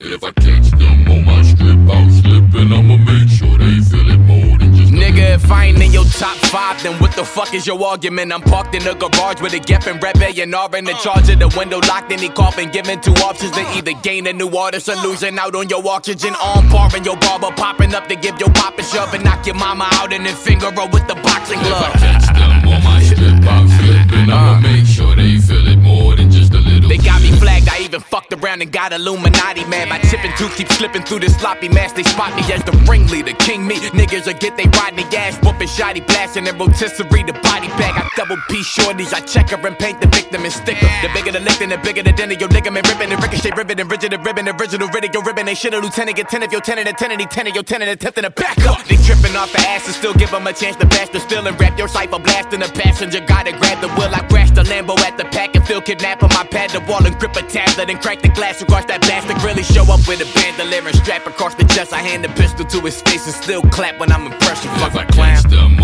If I catch them on my strip out slipping, I'ma make sure they feel it more than just Nigga, if I ain't in your top five, then what the fuck is your argument? I'm parked in the garage with a Geffen Red Bay and R in the uh. charge of the window locked and he coughing, giving two options to either gain a new artist or losing out on your oxygen. On par and your barber popping up to give your pop a shove and knock your mama out and then finger her with the boxing glove. If I catch them on my strip out slipping, I'ma make sure they feel it more than just a little. They got me flagged, I even fucked around and got Illuminati, man. My chipping tooth keeps slipping through the sloppy mask. They spot me as the ringleader, king me. Niggas will get they Rodney ass whooping, shoddy blasting, and rotisserie the body bag. I double P shorties, I check her and paint the victim and sticker. The bigger the lick, the bigger the dinner. Your ligament ripping and ricochet ribbon and rigid and ribbon. Original riddick, your ribbon. They shit a lieutenant, get ten if your tenant, a tenant, he tenant, your tenant, attempting to back up. They tripping off the ass and still give them a chance to the still and rap your cipher blasting the passenger. Gotta grab the wheel, I crashed the Lambo at the pack feel kidnapping my pad the wall and grip a tablet and crack the glass across that bastard. Really show up with a bandolier and strap across the chest. I hand the pistol to his face and still clap when I'm in pressure. Fuck I a clown. them